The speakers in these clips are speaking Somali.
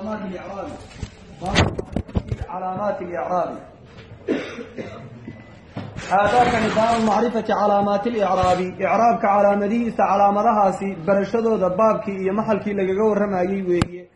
calaamaat licraabi calaamaat licraabi haadaakani baabu macrifati calaamaati licraabi icraabka calaamadihiisa calaamadahaasi barashadooda baabkii iyo maxalkii lagaga warramayey weeye.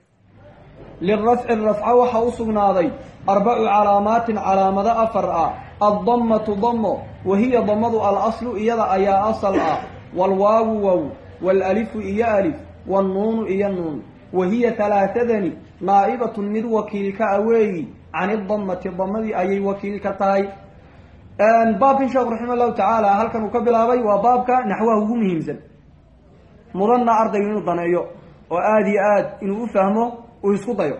Lirafci rafca waxaa u sugnaaday arbacu calaamaatin calaamado afar ah. Addammatu dammo wa hiya dammadu alaslu iyada ayaa asal ah. Waalwaawu wow waalalifu iyo alif wannuunu iyo nuun. Wa hiya talaatadani naa'ibatun mid wakiilka a weeyi can idammati dammadii ayay wakiilka tahay. Baabkan sheekhu raxima allahu tacaala halkan uu ka bilaabay waa baabka naxwaha ugu muhiimsan. Mudanna ardaygu inuu daneeyo oo aada iyo aad inuu u fahmo uu isku dayo.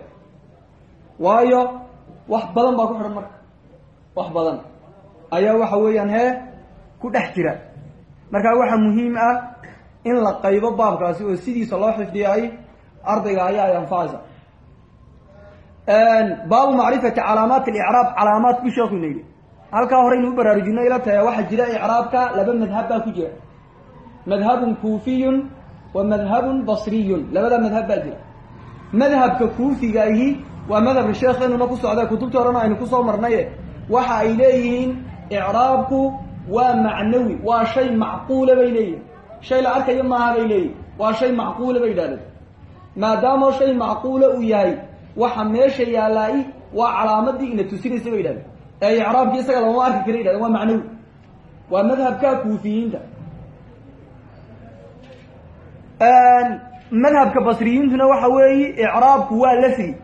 Waayo wax badan baa ku xidhan marka. Wax badan. Ayaa waxa weeyaan hee ku dhex jira. Markaa waxaa muhiim ah in la qaybo baabkaasi oo sidiisa loo xifdiyay ardayga ayaa ay anfacaysa baabu macrifati calaamaat alicraab calaamaat bu sheeku ina yidhi halkaa hore inu u baraarujino ila tahay waxaa jira icraabka laba madhab baa ku jira. Madhabun kuufiyun wa madhabun basriyun. Labada madhab baa jira. Madhabka kuufiga ahi waa madhabka sheekeenuna ku socda kutubtii horena aynu ku soo marnaye. Waxa ay leeyihiin icraabku waa macnawi waa shay macquula bay leeyihiin shay la arkayo maaha bay leeyihiin waa shay macquula bay yidhahdeen. Maadaama shay macquula uu yahay waxa meesha yaallaa-i waa calaamadii ina tusinaysa bay yidhahdeen. Ee icraabkii isaga lamama arki kara yidhahdeen waa macnawi. Waa madhabka kuufiyiinta. Madhabka basriyiintuna waxa weeye icraabku waa lafri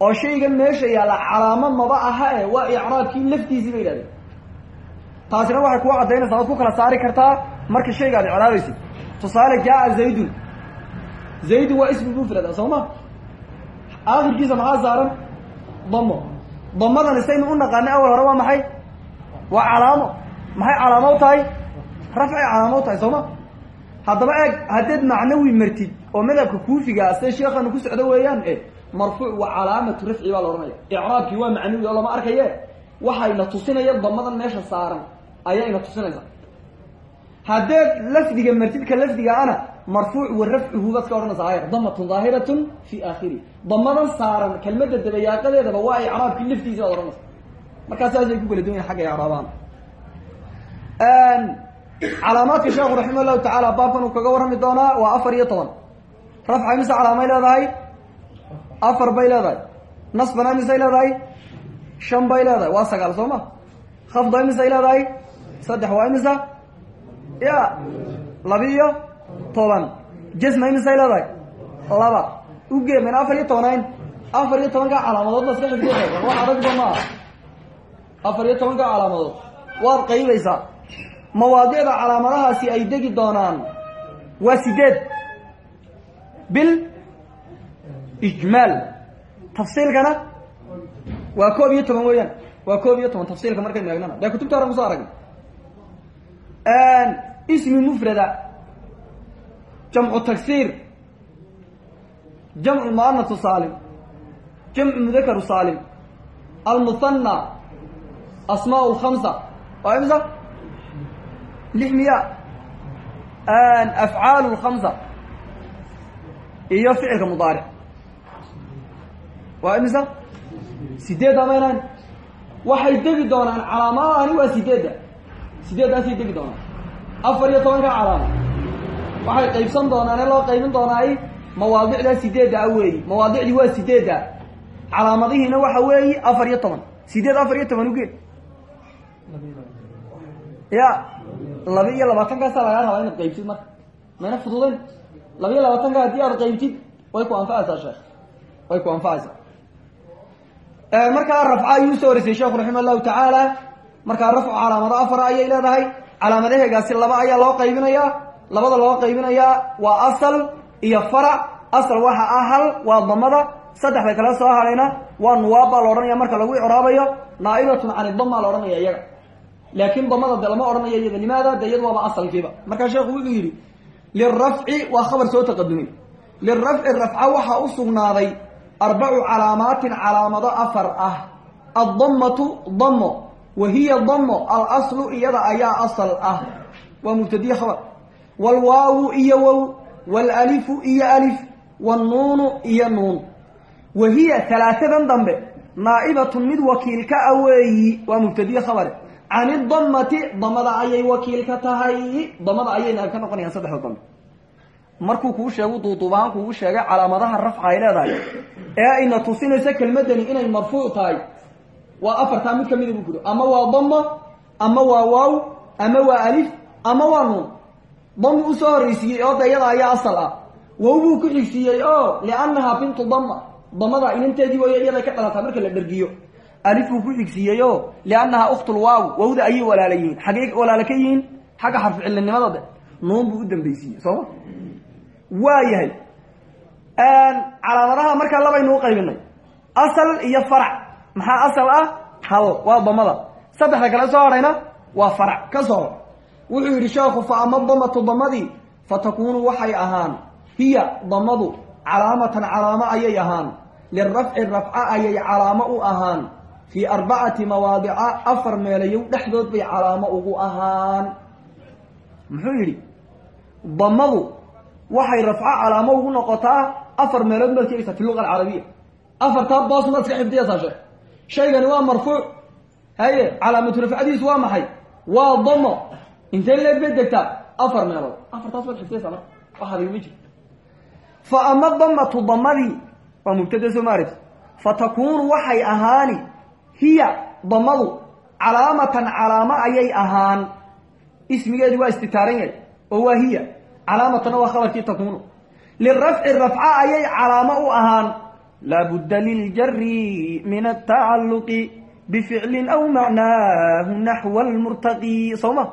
oo shayga meesha yaalla calaamo maba aha e waa icraabkii laftiisii bay yidhahdeen. Taasina waxay kuu caddaynaysaa waad ku kala saari kartaa marka shayga ad icraabaysid tusaale jaa zaydun. Zaydun waa ismi mufrada soo aakhirkiisa maxaa saaran? Damo damadani saynu u naqaanay? Awal hore waa maxay? Waa calaamo. Maxay calaamo tahay? Rafcay calaamo tahay soo ma? Haddaba eeg haddaed macnawi martid oo madhabka kuufigaa sida sheekanu ku socdo weeyaan e marfuuc waa calaamatu rafci baa la odhanaya icraabkii waa macnawi oo lama arkaye. Waxayna tusinaya damadan meesha saaran. Ayaa ina tusinaysa haddeed lafdiga martidka lafdiga ana marfuuc wa rafcuhu baad ka odhanaysa ayar damatun daahiratun fi aakhiri. Damadan saaran kelmadda dabayaaqadeedaba waa icraabkii laftiisa baad odhanaysa. Markaa saasay ku kala duwan yahin xagga icraabahan calaamaadka sheekhu raximah llahu tacaala baabkan uu kaga warrami doonaa waa afar iyo toban. Rafca imise calaamay leedahay? Afar bay leedahay. Nasbana imisay leedahay? Shan bay leedahay. Waa sagaal soo ma? Khafda imisay leedahay? Saddex waa imisa ya laba-iyo toban jasma imisay leedahay laba. Ugee mayna afar iyo tobanayn afar iyo tobanka calaamadood la iska xifdiya wax adagba maaha afar iyo tobanka calaamadood waad qaybaysaa mawaadicda calaamadahaasi ay degi doonaan waa sideed bil ijmaal tafsiilkana waa koob iyo toban weeyaan waa koob iyo toban tafsiilka markaynu eegnana dee kutubta horan ku soo aragna ismi mufrada jamcu taksiir jamcu muanatu saalim jamcu mudakaru saalim almuhanna asmaa lkamsa waa imsa lix miya afcaal lkamsa iyo ficilka mudaaric. Waa imisa sideedda maynan waxay degi doonaan calaamadaani waa sideedda. Sideeddaasay degi afar iyo tobanka calaamo waxay qaybsan doonaan ee loo qaybin doonaay mawaadicdaa sideedda a weeyi mawaadicdii waa sideedda. Calaamadihiina waxa weeyi afar iyo toban. Sideed afar iyo toban uge ya laba iyo labaatankaasa lagaa rabaa inaad qaybtid marka. Mayna fududayn. Laba iyo labaatanka haddii aad qaybtid way ku anfacaysaa sheekh. Way ku anfacaysaa. Markaa rafca ayuu u soo horeysay sheekhu raxima allahu tacaala. Markaa rafcu calaamado afara ayay leedahay calaamadaheegaasi laba ayaa loo qaybinayaa labada loo qaybinayaa waa asal iyo farac asal waxa ah hal waa damada. Saddexda kale soo hadhayna waa nuwaab la odhanaya marka lagu icraabayo naa'ibatun cani dama la odhanaya iyaga. Laakiin damada de lama odhanayo iyada. Limaada de iyada waaba asalkiiba. Markaa sheekhu wuxuu yidhi lirafci waa khabar soo taqadumay. Lirafci rafca waxaa u sugnaaday arbacu calaamaatin calaamado afar ah. Addammatu damo wa hiya damo alaslu iyada ayaa asal ah. Waa mubtadiye khabar. Waalwaawu iyo wow waalalifu iyo alif wannuunu iyo nuun. Wa hiya talaatadan dambe naa'ibatun mid wakiilka a weeyi waa mubtadiye khabare can idamati damada ayay wakiil ka tahay damada ayay naab ka noqonayaan saddexda dambe. Markuu kuu sheego duuduubahaan kugu sheegay calaamadaha rafca ay leedahay. Ee ayna tusinaysa kelmadani inay marfuuc tahay waa afartaa mid kamida buu kuri ama waa damo ama waa waaw ama waa alif ama waa nuun. Dami u soo horreysiiyey oo de iyada ayaa asal ah. Wow buu ku xigsiiyey o liannahaa bintu dama damada inanteedii way iyaday ka dhalataa marka la dhergiyo alif buu ku xigsiiyey o liannahaa uktul waaw. Wawda ayay walaala yihiin. Xaggey walaala ka yihiin xagga xarfu cilinimada de nuun buu u dambeysiiyey sooma waa yahay. Calaamadaha markaa labaynu u qaybinay. Asal iyo farac maxaa asal ah? Hal. Waa damada. Saddexda kale soo hadhayna waa farac. Ka soo. Wuxuu yidhi sheekhu fa ama damatu damadii fatakunu waxay ahaan. Hiya damadu calaamatan calaamo ayay ahaan. Lirafci rafca ayay calaamo u ahaan. Fii arbacati mawaadica afar meelayow dhexdood bay calaamo ugu ahaan. Muxuu yidhi damadu waxay rafco calaamo ugu noqotaa afar meelood keegaysaa fi luqa alcarabiya afartaa boos maad iska sheekh shaygani waa marfuuc. Haye calaamatu rafcadiisu waa maxay? Waa damo intee leeg bay degtaa? Afar meelood afartaas waad xifdiyaysaa marka waxaad igama jirto fa ama damatu damadii waa mubtada soo maaragti fa takuunu waxay ahaani hiya damadu calaamatan calaamo ayay ahaan. Ismigeedi waa istitaaran yahay oo waa hiya. Calaamatana waa khabarkii takuunu. Lirafci rafca ayay calaamo u ahaan laabudda liljari min atacaluqi bificlin aw macnaahu naxwa almurtaqi soo ma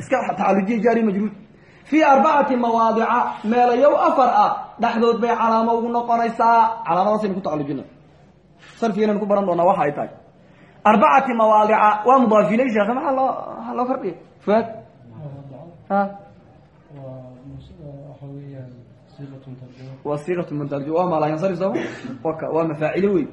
iska tacalujiya jaari majruud fii arbacati mawaadica meelayow afar ah dhexdood bay calaamo ugu noqonaysaa calaamadaasaynu ku tacalujina sarfiganaynu ku baran doonaa waxa ay tahay arbacati mawaadica waa mudaafilay sheekhe maxaa loo maxaa loo kordhiya fuaad ha waa siiqat mutarjim waa maalaayansarif sooma waka waa mafaacilo wey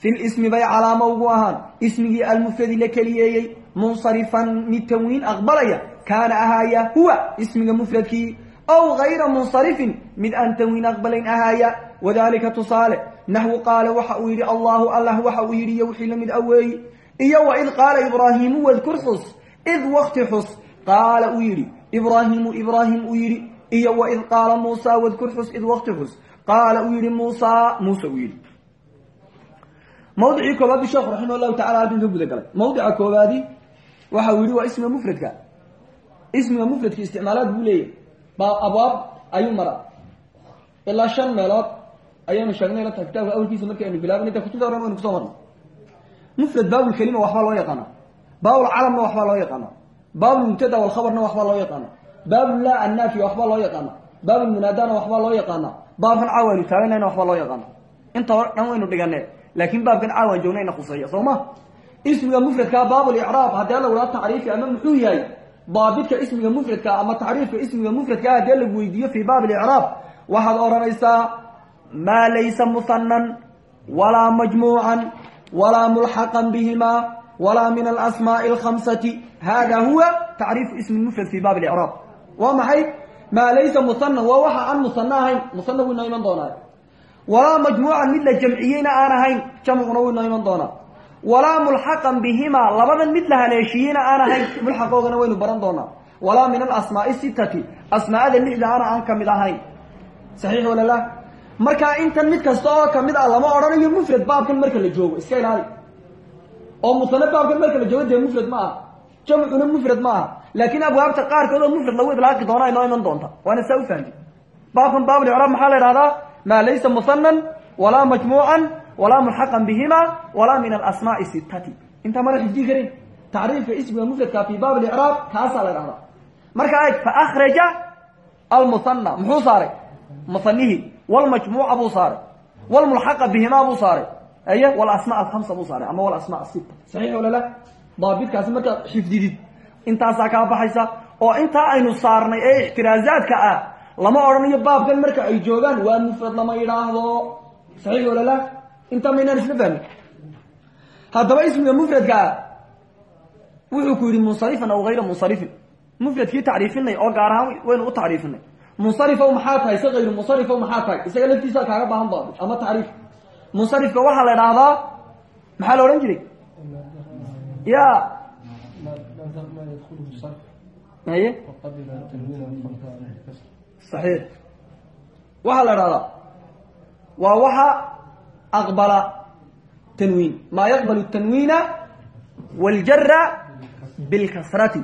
fi lismi bay calaamo ugu ahaan ismigii almufradi la keliyeeyey munsarifan mid tanwiin aqbalaya kaana ahaaya huwa ismiga mufradkii ow gayra munsarifin mid aan tanwiin aqbalayn ahaaya wadalika tusaale naxwu qaala waxa uu yidhi allahu allah waxa uu yidhi iyo wixii la mid aweeyi iyo wa id qaala ibraahimu wadkur xus id wakti xus qaala uu yidhi ibraahimu ibraahim uu yidhi iyo waid qaala muusa wadkur xus id wakti xus. Qaala uu yihi muusa muuse uu yidhi. Mawdicii koobaad sheekhu raximah llahu tacala halkan ka guda galay mawdica koobaadi waxa uu yihi waa ismiga mufradka. Ismiga mufradka isticmaalaad buu leeyahy baa abwaab ayuu maraa. Shan meelood ayaynu sheegnay lata kitaabka awalkiisa markii aynu bilaabin inta kutubta horan waynu ku soo marnay. Mufrad baabulkelima waxbaa loo yaqaana baabulcalamna waxbaa loo yaqaana baabulmubtada walkhabarna waxbaa loo yaqaana baabullah annaafiya waxbaa loo yaqaana baabulmunaadana waxbaa loo yaqaana baabkan caawaynu taaganayna waxbaa loo yaqaana inta hore dhan waynu dhigane laakiin baabkan caawaan joognayna khuseeya soo ma? Ismiga mufradkaa baabulicraab haddii la wadaa tacriifi ama muxuu yahay? Daabidka ismiga mufradka ama tacriifka ismiga mufradkaa haddii lagu weydiiyo fii baab licraab waxaad odhanaysaa maa laysa muhanan walaa majmuucan walaa mulxaqan bihima walaa min alasmaai alkhamsati hada huwa tacriifu ismi mufrad fi baab licraab waa maxay? Maa laysa muhanan waa waxa aan musano ahayn. Musana wuu inoo iman doonaa. Walaa majmuucan mid la jamciyeyna aan ahayn jamcuna wuu inoo iman doonaa. Walaa mulxaqan bihimaa labadan mid la haleeshiiyeyna aan ahayn mulxaqoogana waynu baran doonaa. Walaa min alasmaai sitati asmaa'ada lixda ana aan ka mid ahayn. Saxiix wala la? Markaa intan mid kasta oo ka mid ah lama odhanayo mufrad baabkan marka la joogo iska ilaali. Oo musane baabkan marka la joogo dee mufrad ma aha. Jamcuna mufrad ma aha laakiin abwaabta qaarkood oo mufrad lagu idlaaqi doona inoo iman doonta. Waana saa ufahamti baabkan baablicraab maxaa la ihahdaa maa laysa muhanan walaa majmuucan walaa mulxaqan bihima walaa min alasmaai sitati intaa mana xifdii karin. Tacriifka ismiga mufradka fi baab licraab kaasaa la dhahdaa marka eg fakraja almuhana muxuu saaray? Muhanihi wlmajmuuca buu saaray. Wlmulxaqa bihimaa buu saaray. Aye wlasma alhamsa buu saaray ama wlasma sita saxiix wala la? Daabidkaasi markaad xifdidid intaasaa kaa baxaysa oo intaa aynu saarnay ee ixtiraazaadka ah lama odhanayo baabkan marka ay joogaan waa mufrad lama yidhaahdo. Saxiix wala la? Intaa maynaan isla fahmin. Haddaba ismiga mufradka ah wuxuu ku yidhi munsarifan aw hayra munsarifin. Mufradkii tacriifinay oo gaar ahaan waynu u tacriifinay. Munsarifow maxaa tahay? Se hayru munsarifow maxaa tahay? Isaga laftiisa kaaga baahan daabit ama tacriif. Munsarifka waxaa la idhaahdaa maxaa la odhan jiray? Ya haye saxiix waxaa la idhahdaa waa waxa aqbala tanwiin maa yaqbalu tanwiina waljara bilkasrati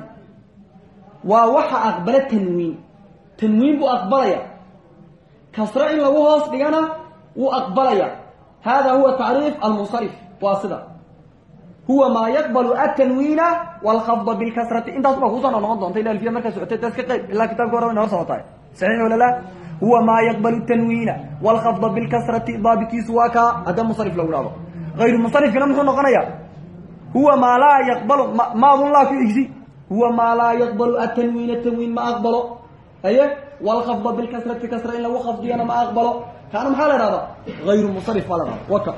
waa waxa aqbala tanwiin tanwiin buu aqbalaya kasro in lagu hoos dhigana wuu aqbalaya hada huwa tacriif almunsarif waa sida huwa maa yaqbalu atanwiina walkhafda bilkasrati intaas baa kuusoo noqon doonta ila alfiya markaa socotay taas ka qayb ilaa kitabka hore wayna hor socotaay saxiix wala la huwa maa yaqbalu tanwiina walkhafda bilkasrati daabitkiisu waa kaa hadda munsarif lagu dhahdo ayru munsarifkina muxuu noqonaya huwa maa laa yaqbalu maadun laa ku igsi huwa maa laa yaqbalu atanwiina tanwiin ma aqbalo. Haye walkhafda bilkasrati kasra in lagu khafdiyana ma aqbalo. Kaana maxaa la idhahdaa ayru munsarif baa la dhahda waka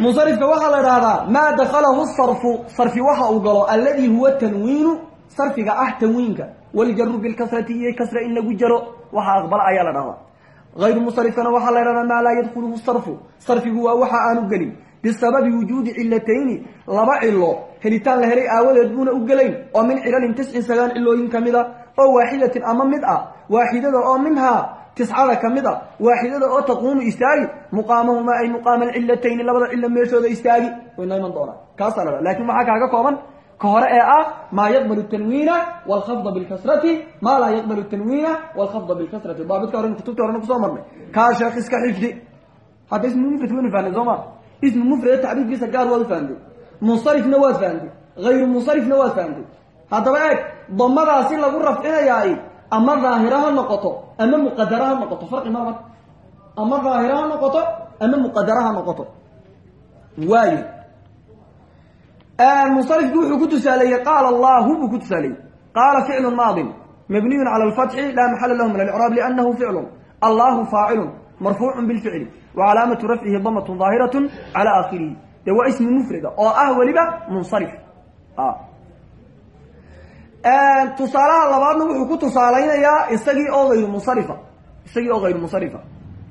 munsarifka waxaa la idhaahdaa maa dakalahu sarfu sarfi waxa uu galo alladii huwa tanwiinu sarfiga ah tanwiinka waljaru bilkasrati iyo kasra in lagu jaro. Waxa aqbala ayaa la dhahdaa ayru munsarifkana waxaa la idhahdaa maa laa yadkuluhu sarfu. Sarfigu waa waxa aanu gelin. Bisababi wujuudi cilatayni laba cilo helitaan la helay aawadeed buuna u gelayn oo min cilalin tiscin sagaan cilooyin ka mid a oo waaxidatin ama mid ah waaxidada oo minhaa tiscada ka mid a waaxidada oo taquumu istaagi muqaamahuma ay muqaama alcilatayni labada cilo meeshooda istaagi wayna iman doonaa kaasaa la laakiin maxaa kaaga kooban ka hore ee ah maa yaqbalu tanwiina walkhafda bilkasrati maa laa yaqbalu tanwiina walkhafda bilkasrati daabidka hore kutubta horena ku soo marnay kaa sheekh iska xifdi hadda ismu mufrad waynu fahnay soo ma ismu mufrad tacriifkiisa gaar waad fahamtay munsarifna waad fahamtay hayru munsarifna waad fahamtay haddaba eeg damadaasi lagu rafcinayaay ama daahira ha noqoto ama muqadara ha noqoto farqi maa marka ama daahira ha noqoto ama muqadara ha noqoto. Waayo. Munsarifku wuxuu ku tusaaleeyey qaala allahu buu ku tusaaleeyey qaala ficlu maadin mabniyun cala alfatxi laa maxala lahu min alcraab liannahu ficlu allahu faacilun marfuucu bilficli wa calaamatu rafcihi damatun daahiratun cala aakhirihi. Dee waa ismi mufrida oo ah weliba munsarif tusaalaha labaadna wuxuu ku tusaalaynayaa isagii oo hayru munsarifa. Isagii oo hayru munsarifa.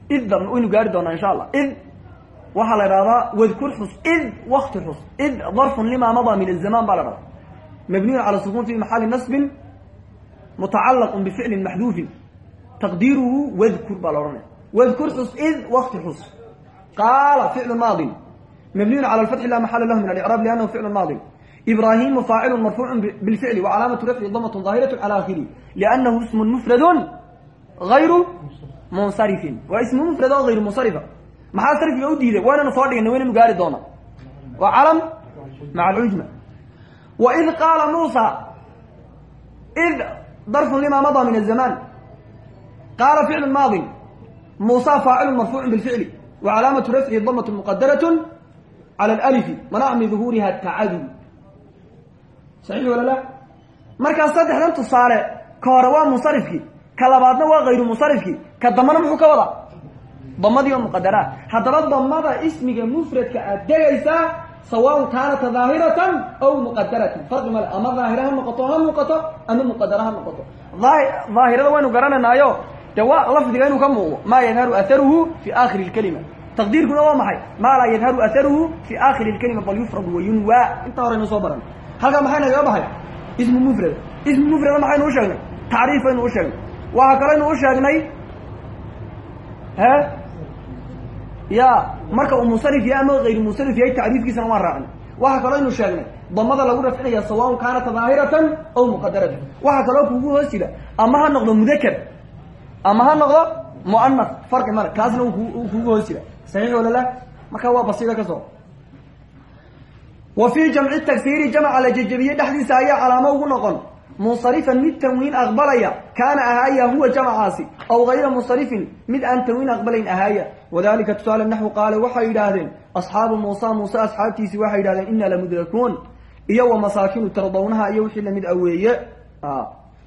Id waynu gaari doonaa insha allah. Id waxaa la idhahdaa wadkur xus. Id wakti xus. Id darfun lima madaa min azaman baa la dhahdaa mabniyun cala sukun fi maxali nasbin mutacalaqun bificlin maxduufin. Taqdiiruhu wadkur baa la odhanaya. Wadkur xus id wakti xus. Qaala ficlu maadin. Mabniyun cala alfatxi laa maxala lahu min alicraab liannahu ibraahimu faacilu marfuucu bilficli wa calaamatu rafci damatun daahiratu cala akhirihi liannahu ismun mufradun hayru munsarifin waa ismu mufrad oo hayru munsarifa maxaa sarfiga u diiday waynanu soo dhigana waynanu gaari doona waa calam maca alcujma wa id qaala muusa id darfun lima madaa min azaman qaala ficlu maadin muusa faacilu marfuucu bilficli wa calaamatu rafcihi damatun muqadaratun cala alalifi manaca min duhuuriha tacadul saxiix wala la? Markaas saddexdan tusaale ka hore waa munsarifkii ka labaadna waa hayru munsarifkii ka dambana muxuu ka wadaa? Damadii oo muqadaraa haddaba damada ismiga mufradka aad degaysaa sawaaun kaanata daahiratan aw muqadaratan farqi male ama daahira ha noqoto ha muuqato ama muqadara ha noqoto. Daahirada waynu garanaynaayo de lafdiga inuu ka muuqdo. Maa yadharu aharuhu fi aakhiri lkalima. Taqdiirkuna waa maxay? Maa laa yadharu aharuhu fi aakhiri lkalima bal yufradu wayunwa intaa horeynu soo baran halkaa maxay nagaga baxay? Ismu mufrad. Ismu mufrada maxaynu u sheegnay? Tacriif baynu u sheegnay. Waxaa kaleynu u sheegnay he? Ya marka uu munsarif yahay ama hayru munsarif yahay tacriifkiisana waan raacnay. Waxaa kaloo aynu sheegnay damada lagu rafcinaya sawaaun kaanata daahiratan aw muqadaratan waxaa kaloo kugu hoos jira ama ha noqdo mudaker ama ha noqdo muanas farqi male. Kaasna kugu hoos jira. Saxiix wala la? Marka waa basiida ka soo wa fii jamci tagsiiri jamca la jejebiye dhexdiisa ayaa calaamo ugu noqon. Munsarifan mid tanwiin aqbalaya kaana ahaaya huwa jamcaasi aw hayra munsarifin mid aan tanwiin aqbalayn ahaaya. Wadalika tusaale naxwu qaale waxay yidhaahdeen asxaabu muusa muuse asxaabtiisi waxay yidhahdeen inaa lamudrakuun iyo wa masaakinu tardawnaha iyo wixii la mid aweeye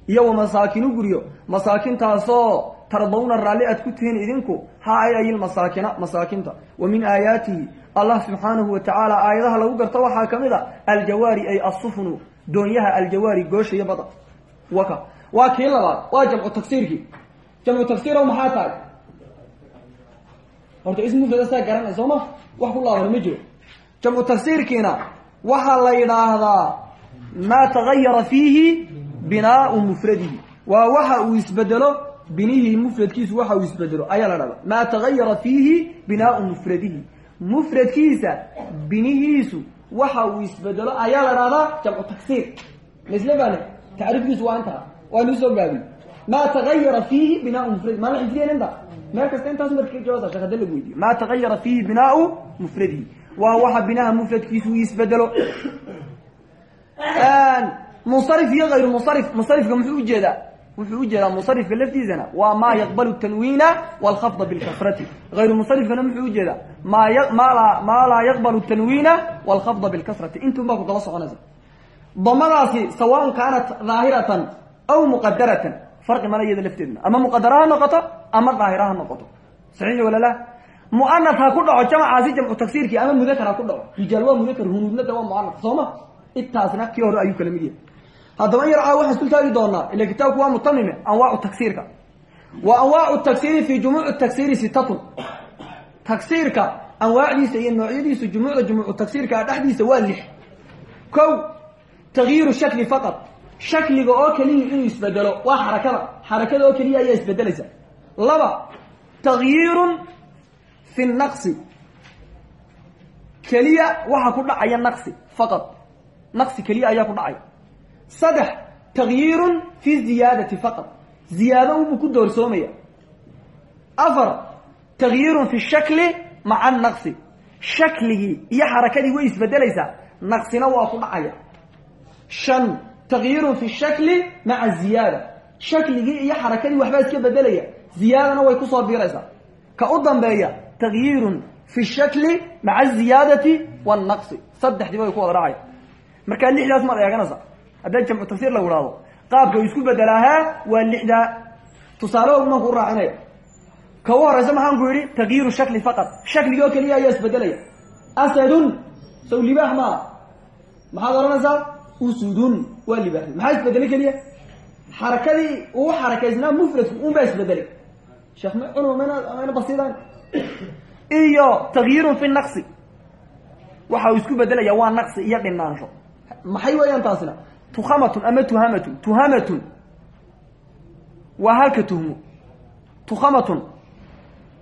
iyo wa masaakinu guryo masaakintaasoo tardawna raalli aad ku tihiin idinku ha ay ayil masaakina masaakinta. Wa min aayaatihi allah subxaanahu wa tacaala aayadaha lagu garto waxaa ka mid a aljawaari ay asufnu doonyaha aljawaari goosha iyo bada waka. Waa kii labaad waa jamcu tagsiirkii jamcu tagsiiro maxaa tahay? Horta ism mufrada saa garanay soo ma? Wax ku laaban ma jiro. Jamcu tagsiirkiina waxaa la yidhaahdaa maa tagayara fiihi binaau mufradihi. Waa waxa uu isbedelo binihii mufradkiisu waxa uu isbedelo ayaa la maa tagayara fiihi binaau mufradihi mufradkiisa binihiisu waxa uu isbedelo ayaa la dhahdaa jamcu tagsiir masle bane tacriifkiisu waa intaa waa nuu soo gaabiy maa tagayara fiihi binaau mufradi maa la xifdiyen inta meel kasta intaas marka ka jawaabta sheekh hadda lagu weydiyo maa tagayara fiihi binaau mufradihi waa waxa binaha mufradkiisu uu isbedelo. Munsarif iyo hayru munsarif munsarifka muxuu u jeedaa wuxuu u jeedaa munsarifka laftiisana waa maa yaqbalu tanwiina walkhafda bilkasrati hayru munsarifkana muxuu u jeedaa maa y maa laa yaqbalu tanwiina walkhafda bilkasrati intun baa ku daba soconaysa. Damadaasi sawaan kaanat daahiratan aw muqadaratan farqi mala iyada lafteedna. Ama muqadara ha noqoto ama daahira ha noqoto. Saxiix wala la muanas ha ku dhaco jamacaasi jamcu tagsiirkii ama mudakar ha ku dhaco. Rijaal waa mudakar hunuudnada waa ma? Kala haddaba in yarcaa waxaan isku taagi doonaa. Ila kitaabku waa mutamime anwaacu tagsiirka. Wa anwaacu tagsiri fi jumuuci tagsiri sitatun tagsiirka anwaacdiisa iyo noocyadiisu jumuucda jumuucu tagsiirka dhexdiisa waa lix. Kow tagyiiru shakli faqad shakliga oo keliya inuu isbedelo waa xarakada. Xarakada oo keliya ayaa isbedelaysa. Laba tagyiirun fi naqsi. Keliya waxa ku dhacaya naqsi faqad naqsi keliya ayaa ku dhacaya saddex tagyiirun fi ziyaadati faqad ziyaado ubuu ku doorsoomaya. Afar tagyiirun fi shakli maca naqsi. Shakligii iyo xarakadii way isbedelaysaa naqsina waa ku dhacaya. Shan tagyiirun fi shakli maca ziyaada. Shakligii iyo xarakadii waxbaa iska bedelaya ziyaadana way ku soo biiraysaa. Ka u dambeeya tagyiirun fi shakli maca ziyaadati wannaqsi saddexdiiba way ku wada dhacaya. Markaa lixdaas maad eeganaysa haddaa jamcu tafsiir lagu ihahdo qaabka u isku bedelaahaa waa lixdaa tusaale ogman ku raacinaya ka u horeysa maxaan ku yidhi tagyiiru shakli faqad shakliga oo keliya ayaa isbedelaya. Asadun. Saw libaax maa maxaad odhanaysaa? Usudun. Waa libaax. Maxaa isbedelay keliya? Xarakadii uu xarakaysnaa mufradku un baa isbedelay. Sheekh ma cunum mayna mayna basiidaan? Iyo tagyiirun fi naqsi. Waxa uu isku bedelaya waa naqsi iyo dhinaansho maxay weeyaan taasina tukhamatun ama tuhamatun tuhamatun waa halka tuhmo tukhamatun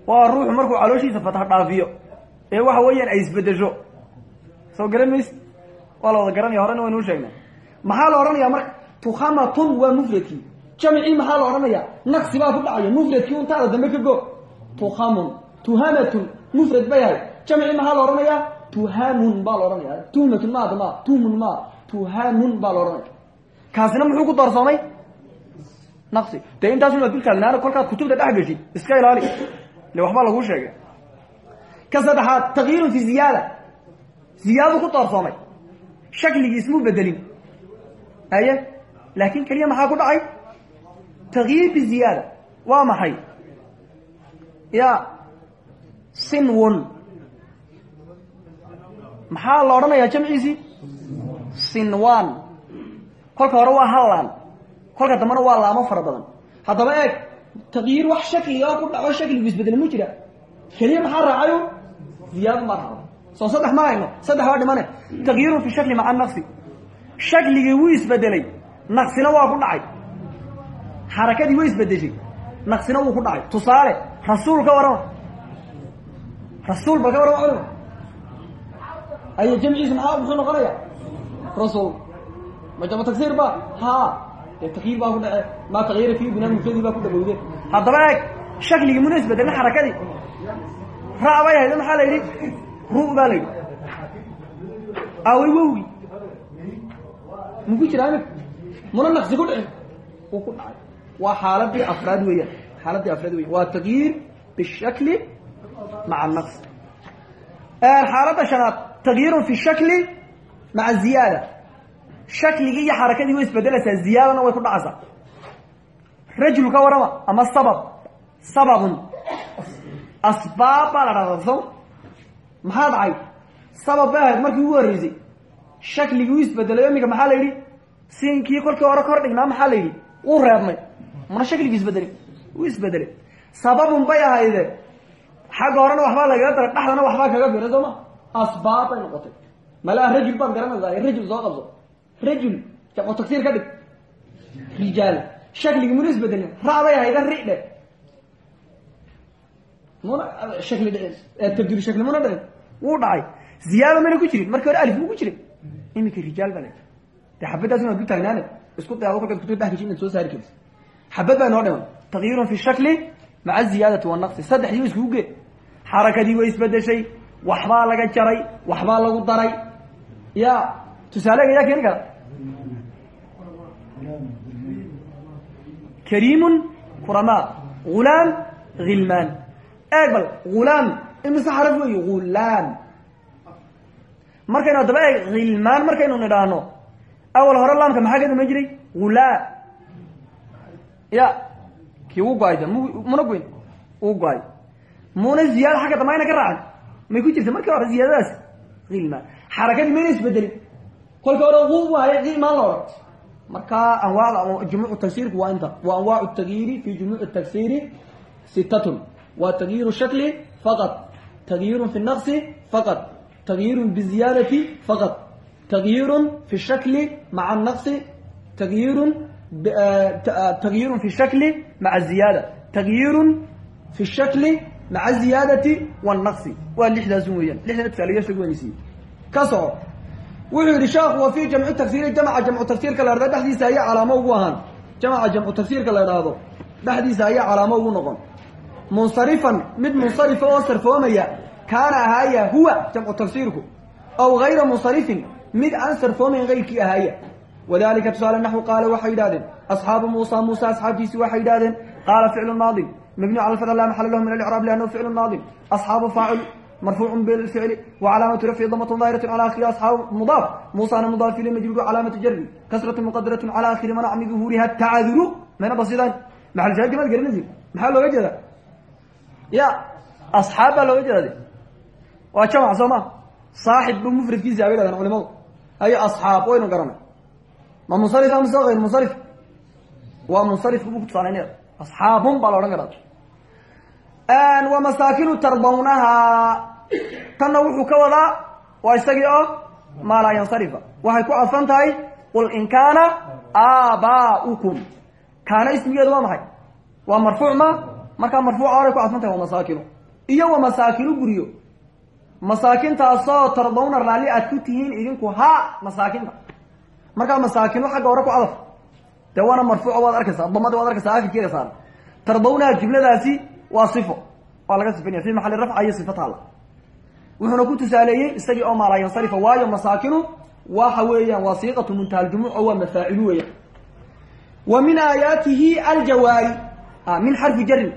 waa ruuxu markuu calooshiisa fatax dhaafiyo ee waxa weeyaan ay isbedesho soo garan mayse waa la wada garanaya horena waynu u sheegnay maxaa la odhanayaa marka tukhamatun waa mufradkii jamcii maxaa la odhanayaa naqsi baa ku dhacaya mufradkii untaada dambe ka go tukhamun tuhamatun mufrad bay ahay jamcii maxaa la odhanayaa tuhamun baa la odhanaya tuhmatun maada ma tuhmun ma tuhamun baa kaasina muxuu ku doorsoomay? Naqsi. Dee intaasuna dul taagnaana kolkaad kutubta dhex geshid iska ilaali. Ile waxbaa laguu sheegay. Ka saddexaad tagyiirun fi ziyaada. Ziyaadadu ku doorsoomay. Shakligii ismuu bedelin aye? Laakin keliya maxaa ku dhacay? Tagyiir biziyaada waa maxay? Ya sinwon maxaa la odhanayaa jamciisii sinwan. Kolka hore waa hallaan kolka dambena waa laamo fara badan. Haddaba eeg tagyiir wax shakliga ku dhaco shakligu isbeddel mu jira. Keliya maxaa raacayo? Ziyaado maa raaco. Soo saddex ma hayno saddex waa dhimane. Tagyiirun fi shakli maca naqsi shakligii wuu isbedelay naqsina waa ku dhacay. Xarakadii way isbedeshay naqsina wuu ku dhacay. Tusaale rasuul ka warama. Rasuul bal ka warama culima ayo jamciisa maxaa noqonaya rasul ma jama tagsiir ba ha dee takyiir baa ku dhace maa takyira fi binaa mufradii baa ku dhawowde haddaba eeg shakligii muna isbedelna xarakadii ra bay ahayd maxaa la yidhi ru baa la yidhi awey wowgi muku jiraa imika muna naqsi ku dhicin uu ku dhacay waa xaaladii afraad weeyaan xaaladii afraad weyan waa tagyiir bishakli maca naqs xaaladda shanaad tagyiirun fi shakli maca ziyaada shakligii iyo xarakadii way isbedelaysaa ziyaadana way ku dhacaysaa rajul ka warama ama sabab sababun asbaab baa la dhahdaa soo maxaa dhacay sabab bay ahayd markii ugu horreysay shakligii u isbedelay iminka maxaa la yidhi sinkii kolkii hore kor dhignaa maxaa la yidhi wuu reebnay mana shakligii isbedelay wuu isbedelay sababun bay ahayde xagga horena waxbaa lagaga daray dhexdana waxbaa kaga biray soo ma asbaab bay noqotay malaa rajul baad garanaysaa rajul soo qabso. Rajul jamcu tagsiir ka dhig. Rijaal shakligi muna isbedelin ra'day hayda ri dhe muna shakli tabdil shakli muna dhicin wuu mayna ku jirin markii hore alif muu ku jiray. Iminka rijaal baa la de xabaddaas inaad ku taagnaane isku dayado kolkaad kutub dhexgashi inaad soo saari karti xabad inoo dhiman. Tagyirun fi shakli maca ziyaadati wanaqsi saddexdii iskugu gee. Xarakadii way isbedeshay waxbaa laga jaray. Waxbaa lagu daray ya tusaaleega yaa keeni kara kariimun kuramaa hulaam hilmaan eeg bal hulaam imise xaraf weyi hulaam markaynu haddaba eeg hilmaan markaynu nidhaahno awal hore laamka maxaa ka damayn jiray? Hulaa ya kii u go'ay de m muna goyn uu go'ay. Muna ziyaada xagga damayna ka raacay may ku jirta markii hore ziyaadadaas hilmaan xarakadii mayna isbedelin kolka hore u wahay hilmaan la odhan markaa anwaacda jumuuc tagsiirku waa inta wa anwaacu tagyiiri fi jumuuc tagsiri sitatun waa tagyiru shakli faqad tagyirun fi naqsi faqad tagyirun biziyaadati faqad tagyirun fi shakli maca naqsi tagyirun tagyirun fi shakli maca ziyaada tagyirun fi shakli maca ziyaadati wanaqsi waa lixdaas weeyaan lixda tusaalayaasha weynaysiiye ka soco wuxuu yidhi sheekhu wa fii jamci tagsiiri jamca jamcu tagsiirka la dhahdo dhexdiisa ayaa calaamo ugu ahaan. Jamca jamcu tagsiirka la idhaahdo dhexdiisa ayaa calaamo ugu noqon. Munsarifan mid munsarifa oo sarfoomaya kaana ahaaya huwa jamcu tagsiirku aw gayra munsarifin mid aan sarfoomayn kayrkii ahaaya wadalika tusaale naxwu qaala waxay yidhahdeen asxaabu muusa muusa asxaabtiisi waxay yidhahdeen qaala ficlu maadin mabni cala lfadl laa maxala lahu min مرفوع بالفعل وعلامة رفعه ضمة ظاهرة على آخر أصحاب مضاف موسى مضاف إليه مجرور علامة جر كسرة مقدرة على آخر منع من ظهورها التعذر من بسيطا محل شاهد ما تقرن نزل محل لو وجد يا أصحاب لو وجد وجمع سما صاحب بمفرد كيس يعبير هذا علماء أي أصحاب وين قرنا ما منصرف أم غير منصرف ومنصرف بوقت صانعين أصحابهم بالورن قرات أن ومساكن ترضونها tanna wuxuu ka wadaa waa isagii oo maa laa yansarifa waxay ku cadfan tahay qul in kaana aabaa'ukum kaana ismigeedu waa maxay? Waa marfuuc ma? Markaa marfuuca horay ku cadfan tahay waa masaakinu iyo wa masaakinu guryo masaakintaasoo tardawna raalli aad ku tihiin idinku ha masaakinta. Markaa masaakinu xagga hore ku cadaf dee waana marfuuca waad arkaysaa damada waad arkaysaa akhirkeeda saaran tardawnaha jumladaasi waa sifo. Waa laga sifanaya fi maxali rafca iyo sifataala wuxuuna ku tusaaleeyey isagii oo maalaa yansarifa waayo masaakinu waxa weeyaan waa siiqatu oo waa mafaacilu weeyaan. Wa min aayaatihi aljawaari min xarfi jarin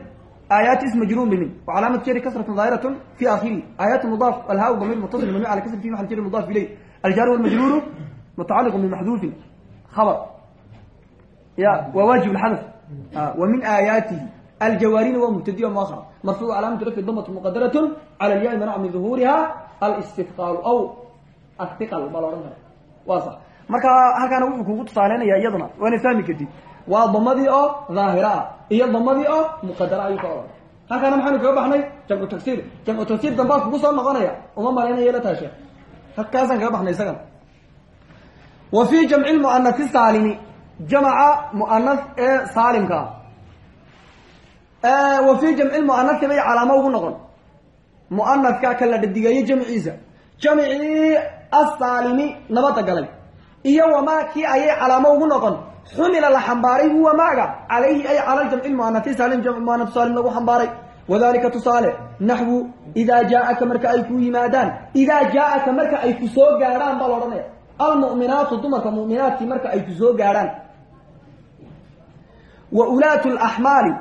aayaati ism majruun bimin wacalaamat jari kasratu daahiratun fi akhirihi aayaat mudaaf alhaa damiir mutasil mamnuuc ala kasri fi maxal jari mudaaf ilayh aljaar walmajruuru mutacaliqu bimaxduufin khabar. Ya waa waajib lxadaf wa min aayaatihi aljawaarina waa mubtadiy muahar marfuuc calaamatu rafi damatu muqadaratun cala alyaai manaca min duhuuriha alistidqaalu aw athiqal baa marka halkaana wuxuu kugu tusaaleynayaa iyaduna waana fahmi kartid waa damadii oo dhaahira iyo damadii oo muqadara ayuu ka halkaana maxaanu kaga baxnay jamcu tagsiir jamcu tagsiir dambaa kugu soo noqonaya uma malaynaya la tahay sheekh halkaasaan baxnay isagana wa fii jamci lmu'anasi saalimi jamaca mu'anas ee saalimka wa fii jamci lmu'anasi bay calaamo ugu noqon. Mu'anaska ka la dhadigeeyo jamciisa. Jamcii asaalimi nabada galay iyo wamaa kii ayay calaamo ugu noqon. Xumila la xambaaray huwa maaga. Calayhi ay cala jamci muanasi saalim jamc muanaf saalim lagu xambaaray. Wadalika tusaale naxwu idaa jaaaka marka ay ku yimaadaan. Idaa jaaaka marka ay ku soo gaadhaan baa la odhanaya almu'minaatu dumarka mu'minaadkii marka ay ku soo gaadhaan wa ulaatu laxmaali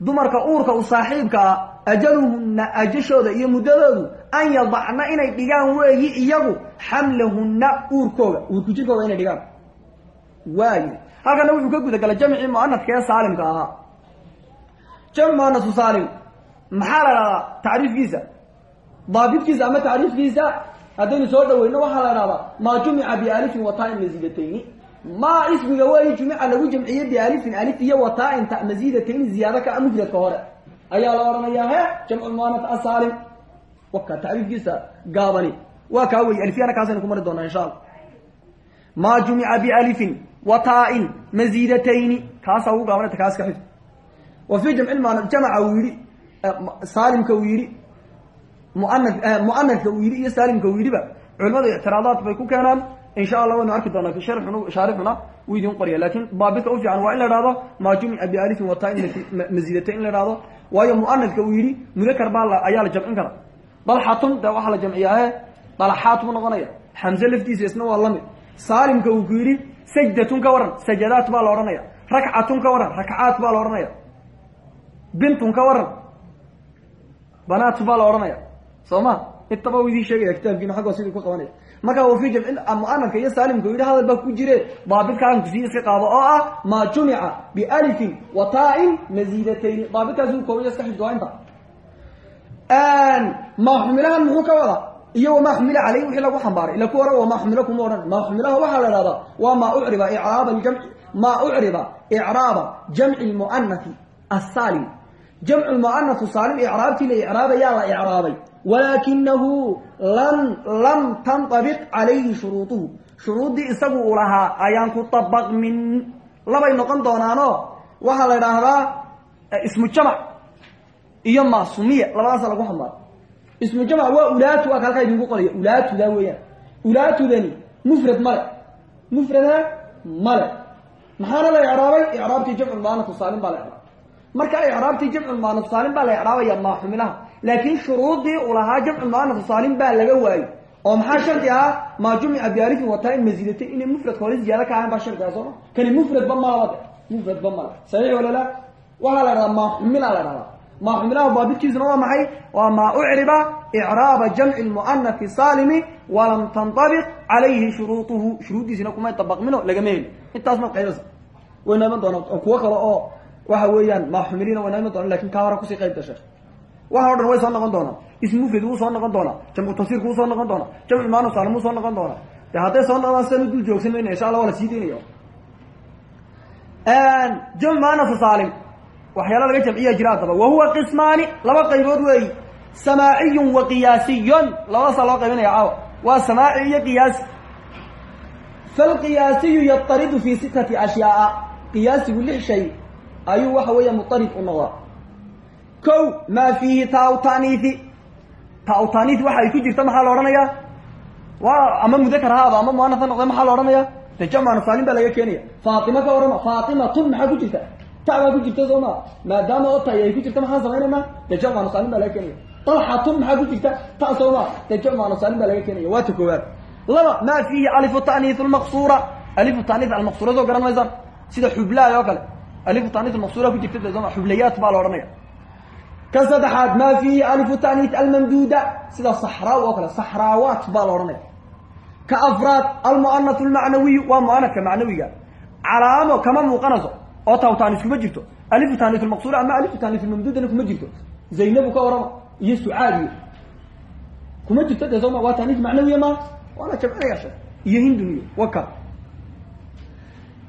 dumarka uurka u saaxiibka ah ajaluhunna ajashooda iyo muddadoodu an yadacna inay dhigaan weeyi iyagu xamlahunna uurkooga uurku jirkooga inay dhigaan. Waayo. Halkana wuxuu ka guda galay jamcii mu'anaska ee saalimka ahaa. Jamc mu'anasu saalim maxaa la dhahdaa tacriifkiisa. Daabitkiisa ama tacriifkiisa? Haddaynu soo dhaweyno waxaa la dhahdaa maa jumica bialifin wataa-in masiidatayni maa ismiga weeyi jumica lagu jamciyey bialifin alif iyo wataa-in ta masiidatayni ziyaado ka mufradka hore ayaa la odhanayaa he jamcu muanaf asaalim waka tacriifkiisa gaabani waa kaa wey alfiyana kaasaynu ku mari doonaa insha alla maa jumica bialifin wa taa-in maziidatayni kaasaa ugu gaabanata kaas ka xif wa fii jamci muanaf jamaca uu yidhi saalimka uu yidhi muana muanafka uu yidhi iyo saalimka uu yidhiba ku keenaan insha allah waynu arki doonaa shaarixuna wuu idin qorya laakiin baabidka u fiican waa in la ihahdo maa jumica bialifin wa taa-in maziidatayn in la ihahdo waayo muanafka uu yidhi mudakar baa ayaa la jamcin kara. Dalxatun de waxaa la jamciyaahe dalaxaat buu noqonaya. Xamse laftiisa isna waa la mid. Saalimka uu ku yidhi sajdatun ka waran sajadaat baa la odhanaya rakcatun ka waran rakcaat baa la odhanaya bintun ka waran banaat baa la odhanaya soo ma? Intaba u idiin sheegaya kitaabkiina xaggoo sidii ku qabanaya marka wa fi jamci muanafka iyo saalimka yidhi hadal baa ku jire daabidkaan ku sii iska qaado oo ah maa jumica bialifin wa taa-in maziidatayni daabidkaasi u koobayo iska xifdi waa inta maa xumilahan muxuu ka wada? Iyo wamaa xumila caleyh wixii lagu xambaaray. Ila ku hore wamaa xumila kuma odhan maa xumilaha waxaa la ihahdaa waa maa ucriba icraaba jamci maa ucriba icraaba jamci lmuanafi asaalim jamcu lmuanafu saalim icraabtii la icraabayaa la icraabay walaakinahu lan lam tantabiq calayhi shuruuduhu. Shuruuddii isagu uu lahaa ayaan ku dabaqmin labay noqon doonaano waxaa la idhaahdaa ismu jamac iyo maasumiya. Labadaasa lagu xambaaro ismu jamc waa ulaatu waa kalkaa idinku qoraya ulaatuda weeyaan. Ulaatudani mufrad male mufrada male maxaana la icraabay icraabtii jamculmuanaf saalim baa la icraabay marka icraabtii jamculmuanaf saalim baa la icraabaya maaxumilaha laakiin shuruudii uu lahaa jamculmuanaf saalim baa laga waayey oo maxaa shardi ahaa? Maa jumica bialifin wataa-in maziidatay inay mufradka hore ziyaada ka ahayn baa shardi ah sooma kani mufradba malaba de. Mufradba male saxiix walala waxaa la dhahdaa maaxumila la dhahdaa maaxumilaha baabidkiisuna waa maxay? Waa maa ucriba icraaba jamci lmuanafi saalimi walam tantabiq calayhi shuruutuhu. Shuruuddiisina kumay dabaqmino lagama heli intaasna qaybasa wayna iman doonaa kuwo kale oo waxa weeyaan maaxumiliina wayna iman doona laakiin kaa hore ku sii qayb gasha waxa o dhan way soo noqon doonaa ismu mufrad wuu soo noqon doonaa. Jamcu tafsiirku wuu soo noqon doonaa. Jamcu lmuanaf saalim wuu soo noqon doonaa. De hadday soo noqdaan sidanu dul joogsan mayna insha allah waa la sii daynaya jamcu muanaf saalim. Waxyaala laga jamciya jira adaba wa huwa qismaani laba qaybood weeyi samaaciyun wa qiyaasiyun. Labadaasaa loo qaybinaya caawa. Waa samaaci iyo qiyaasi. Falqiyaasiyu yataridu fi sitati ashyaaa qiyaasigu lix shay ayuu waxa weeya mutarib u noqdaa kow maa fiihi taa taniihi taa taniih waxa ay ku jirta maxaa la odhanayaa waa ama mudakar haaba ama muanaf ha noqda maxaa la odhanaya de jamcana saalim baa laga keenaya. Faatima ka warrama faatimatun maxaa ku jirta? Baa ku jirta soo maa maadaama o tay ay ku jirta maxaan samaynaynaa? De jamcana saalim baa laga keenaya. Dalxatun maxaa ku jirta? Ta soo maa de jamcana saalim baa laga keenaya. Waa ta koowaad. Laba maa fiihi alifu ta'niis almaqsuura alifu ta'niis almaqsuura garan maysaan sida xublaay oo kale alifu ta'niis almaqsuura ku jirta de soo ma xublayaat baa la odhanaya ka saddexaad maa fiihi alifu ta'niis almamduuda sida saxraaw oo kale saxraawaat baa la odhanaya ka afraad almu'anath almacnawiyu waa mu'anafka macnawiga calaamo kama muuqanayso oo tawtanis kuma jirto alifu tanis maqsuura ama alifu tanis mamduudana kuma jirto zaynabu ka warama iyo sucaadiyo kuma jirto de sooma waa tanis macnawiya ma waana jamcinaya sha iyo hinduniyo waka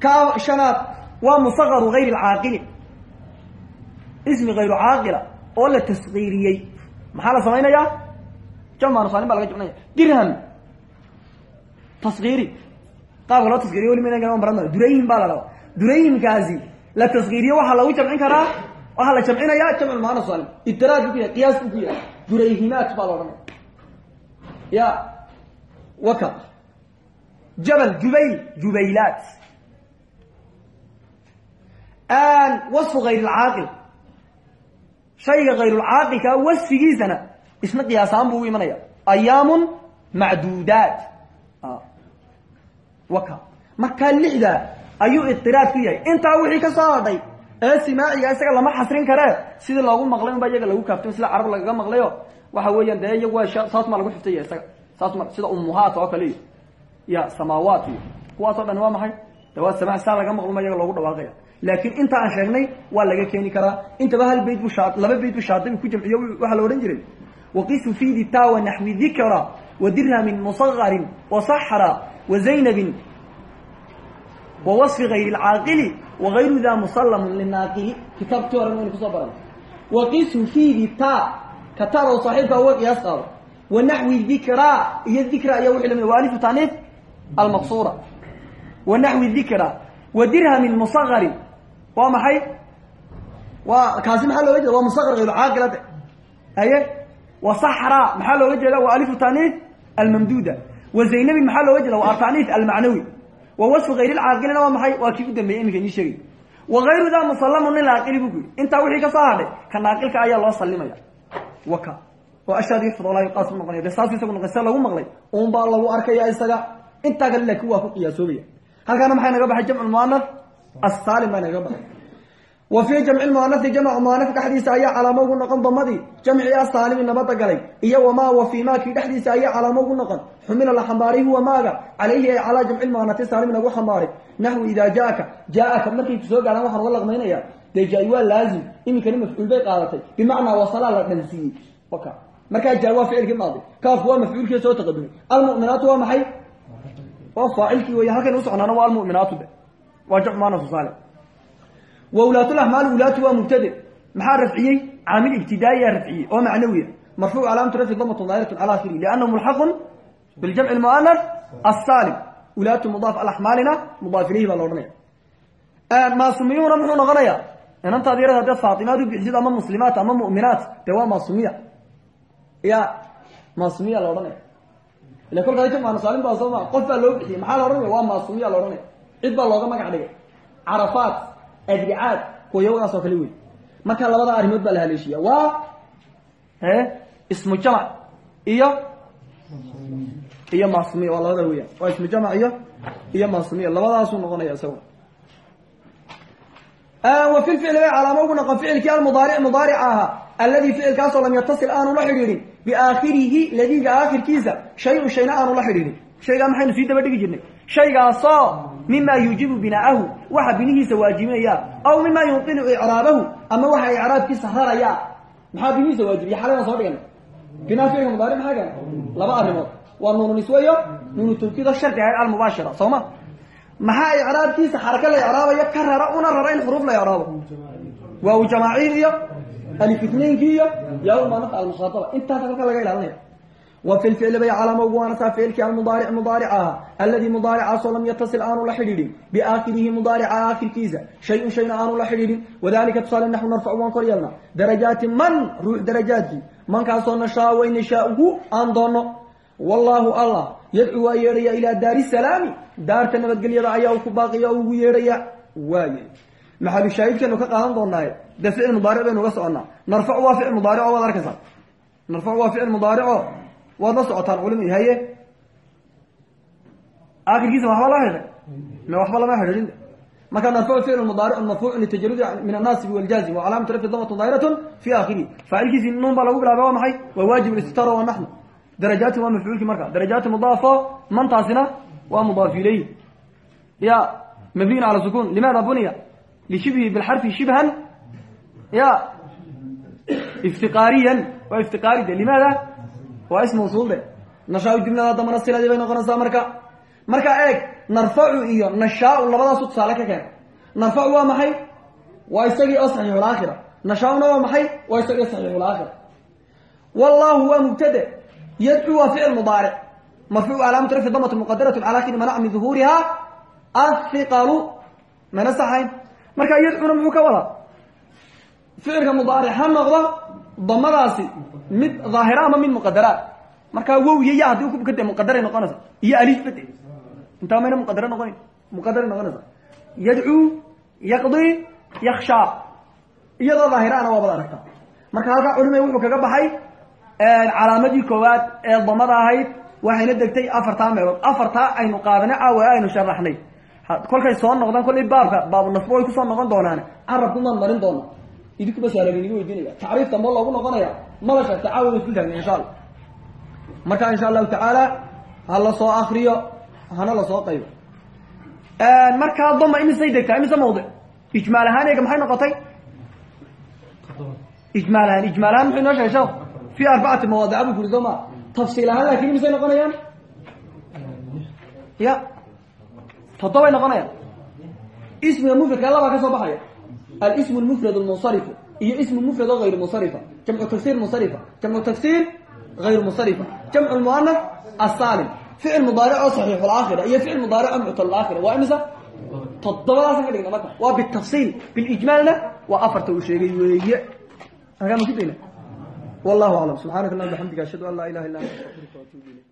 ka shanaad waa musaqaru gayri alcaaqili ismi hayru caaqila oo la tasqiiriyey maxaa la samaynayaa jamanu saalim baa laga jamcinaya dirham. Tasqiiri qaabka loo tasqiiriyo weli mayna baran durayhim baa la rabaa. Durayhimkaasi la taskiiriye waxaa lagu jamcin karaa waxaa la jamcinayaa jamcu muana saalim itiraad bu ku yahay qiyaas bu ku yahay. Durayhimaat baa la odhanaya ya waka wasfu hayr lcaaqil shayga hayrulcaaqilkaa wasfigiisana isna qiyaasahaan buu imanaya. Ayaamun macduudaat. Waka. Markaa lixda ayuu itiraad ku yahay. Intaa wixii ka soo hadhay ee simaaciga isaga lama xasrin karee sidii loogu maqlay unbaa iyaga lagu kaafto sida carab lagaga maqlayo. Waxa weeyaan dee iyagu saas maa lagu xiftaya isaga. Saas ma sida umuhaat oo kale. Iyo ya samaawaat. Iyo kuwaasoo dhan waa maxay? De waa saa laga maqlo ma iyaga loogu dhawaaqaya laakiin inta aan sheegnay waa laga keeni karaa. Intaba hal bayd bu laba bayd bu shaatibi ku jamciyo waxaa la odhan jiray. Waqisu fidi tawa naxwi dikra wa dirhamin musagarin wa saxra wa zaynabin wa waصfi gayri اlcaaqili wa gayru da musallamun linaaqili kitaabkii horan waynu ku soo baran. Waqisu fidi ta ka taadoo saaxiibka uga qiyaas qaado wa naxwi dikra iyo dikra iyo wixii la mid wa alifu almaqsuura. Wa naxwi dikra wa dirhamin waa maxay? Waa kaasi maxaa looga jeeda waa musaqar hayru caaqilade aye wa saxra maxaa looga jeeda waa alifu taaniif almamduuda. Wa zaynabin maxaa looga jeeda waa ataniif almacnawi. Wa wasfu hayr lcaaqilina waa maxay? Waa kii u dambeeyey iminka inii sheegay. Wagayru daa musallamun lilaaqili buu ku yidhi. Wixii ka soo hadhay ka naaqilka ayaa loo sallimaya. Waka oo ashaad yufrad walaa yuqaas u noqonaya de saas isagu noqon se lagu maqlay. Uun baa lagu arkaya isaga. Intaa kale laakin waa ku qiyaasoobaya halkaana maxay naga baxay jamcu muanaf assaalim baa naga baxay wa fii jamci lmuanasi jamcu muanaf dhexdiisa ayaa calaamo ugu noqon damadii jamcii asaalimi nabada galay iyo wamaa wa fii maakii dhexdiisa ayaa calaamo ugu noqon xumila la xambaaray huwa maaga calayhi ay calaa jamci lmuanasi saalimi lagu xambaaray naxwu idaa jaaka jaaaka markay ku soo gaadhaan waxaan uga laqmaynaya dee jaa waa laazim iminkana mafcuul bay qaadatay bimacnaa wasalaa la dhansiiyey markaa jaa waa ficilkii maadi kaafku waa mafcuulkii soo taqadumay almu'minaatu waa maxay waa faacilkii weya halkan waa jamcu muanas saalim wa ulaatulaxmaali ulaatu waa mubtade maxaa rafciyey? Caamil ibtidaa'iyaa rafciyey oo macnawiya. Marfuuc calaamatu rafci damatun daahiratun cala akhiri liannahu mulxaqun biljamci lmu'anas assaalim. Ulaatu mudaaf alaxmaalina mudaaf ilayhi baa la odhanaya maasumiyuuna muxuu noqonayaa? Inantaad yarad haddaad faatimaad u bixisid ama muslimaat ama mu'minaat dee waa maasumiya ya maasumiya la odhanaya ila kolkaa jamcanusaalim baa sooma qof baa loo bixiyey maxaa la odhanaya waa maasumiya la odhanaya cid baa looga magac dhigay. Carafaat adricaad kuwayawadaas oo kale wey marka labada arrimood baa la haleeshiya waa ismu jamac iyo iyo maasumiya waa labada weeyaan. Waa ismu jamac iyo iyo maasumiya labadaasuu noqonaya isaga wa fi lficli bay calaamo ugu noqon ficilkii almudaaric mudaarica ahaa alladii ficilkaasoo lam yatasil aanu la xidhiidhin. Biaakhirihi ladiga aakhirkiisa shay-un shayna aanu la xidhiidhin. Shaygaa maxaynu sii daba mima yuujibu bina'ahu waxa binihiisa waajibinaya aw mima yunqilu icraabahu ama waxa icraabkiisa raraya. Maxaa binihiisa waajibiya xalayaan soo dhigana binaa ficilka mudaaric maxaa gana laba arrimood. Waa nuunu nisweyo nuunu tawkiido shardi ahayd almubaashira soo ma? Maxaa icraabkiisa xaraka la icraabayo ka rara una rara in xuruuf la icraabo. Waaw jamaaciin iyo alif itnainkii iyo yaamanaf almukhaataba intaas halka laga ilaalinaya wa fi lficli bay calaamo ugu waanasaa ficilkii almudaaric mudaaric aha alladii mudaaricaasoo lam yatasil aanu la xidhiidhin biaakhirihi mudaarica aakhirkiisa shay-un shayna aanu la xidhiidhin wadalika tusaale naxu narfacu waan kor yeelnaa darajaati man ruux darajaadkii mankaasoo nashaa way nashaauhu aan doonno wallaahu allah yadcuu waa yeedhaya ilaa daari salaami daarta nabadgelyada ayaa ku baaqiya ugu yeedhaya waaya maxalu shaahidkeenu ka qaadan doonaaye dee ficil mudaaric baynu uga soconnaa narfacu waa ficil mudaarico waad arkaysaa narfacu waa ficil mudaarico waad la socotaan culimi haye aakirkiisa waxba la xidhay me waxba lama xidhiidhin marka narfacu ficil mudaaricun marfuucun litajarudi min annaasibi waljaazim wa calaamatu rafi damatun daahiratun fi aakhirihi. Faacilkiisii nuun baa lagu bilaabay waa maxay? Waa waajib istitara wa naxnu darajaati waa mafcuulki marka. Darajaati mudaafo mantaasina waa mudaaf ilayhi. Ya mabniyin cala sukun. Limaada buniya? Lishibhi bilxarfi shibhan? Ya iftiqaariyan. Waa iftiqaari de. Limaada waa ism usuul de. Nashaa jumlada dambana siladii bay noqonaysaa marka. Marka eeg narfacu iyo nashaau labadaasu tusaale ka keena narfacu waa maxay? Waa isagii oo saxiixulaakhira nashaauna waa maxay? Waa isagii saxiixulaakhira wallahu waa mubtade yadcuu waa ficil mudaaric. Marfuuc calaamatu rafi damat muqadaratu cala akhiri manac min duhuuriha athiqalu mana saxayn. Marka yadcuuna muxuu ka wadaa ficilka mudaaric ha damadaasi mid daahira ama mid muqadara. Markaa wow iyo ya haddii ukade muqadaray noqonaysa. Iyo alif bade intaa mayna muqadara noqonayn muqadaray noqonaysa. Yadcuu yaqdi yakshaa iyadoo daahiraana waabad aragtaa marka halkaa culimay wuxuu kaga baxay calaamadii koowaad ee damada ahayd waxayna degtay afartaa meelood. Afartaa aynu qaadanay caawa aynu sharaxnay. Kolkay soo noqdaan kollay baabka baabu nasbo way ku soo noqon doonaan. Carabkumaan marin doona idinku bas laganiga weydiinaya tacriif dambo loogu noqonaya mala way isku taagna insha alla marka insha allahu tacaala ha la soo akriyo hana la soo qaybo markaa dama imisay degtaa imise mawdic ijmaal ahaan eega maxay noqotay ijmaal ahaan ijmaal ahaan muxuu inoo sheegay sheekh fi arbacati mawaadica buu kuri soo tafsiil ahaan laakin imisay noqonayaan ya. Toddobay noqonayaan ismiga mufradka labaa ka soo baxaya alismu lmufrad lmunsarifu iyo ismu mufrad oo hayru munsarifa jamcu tagsiir munsarifa jamcu tagsiir hayru munsarifa jamcu lmuanaf asaalim ficil mudaaric oo saxiixu laakhira iyo ficil mudaaric oo muctal laakhira waa imisa toddobadaasan ka dhigna marka waa bitafsiil bilijmaalna waa afarta uu sheegay weeye halkaa ma ku dayna wallahu aclam subxaanaka allahuma bixamdika ashhadu an laa ilaha illa anta astaغfiruka waatuubu ilayk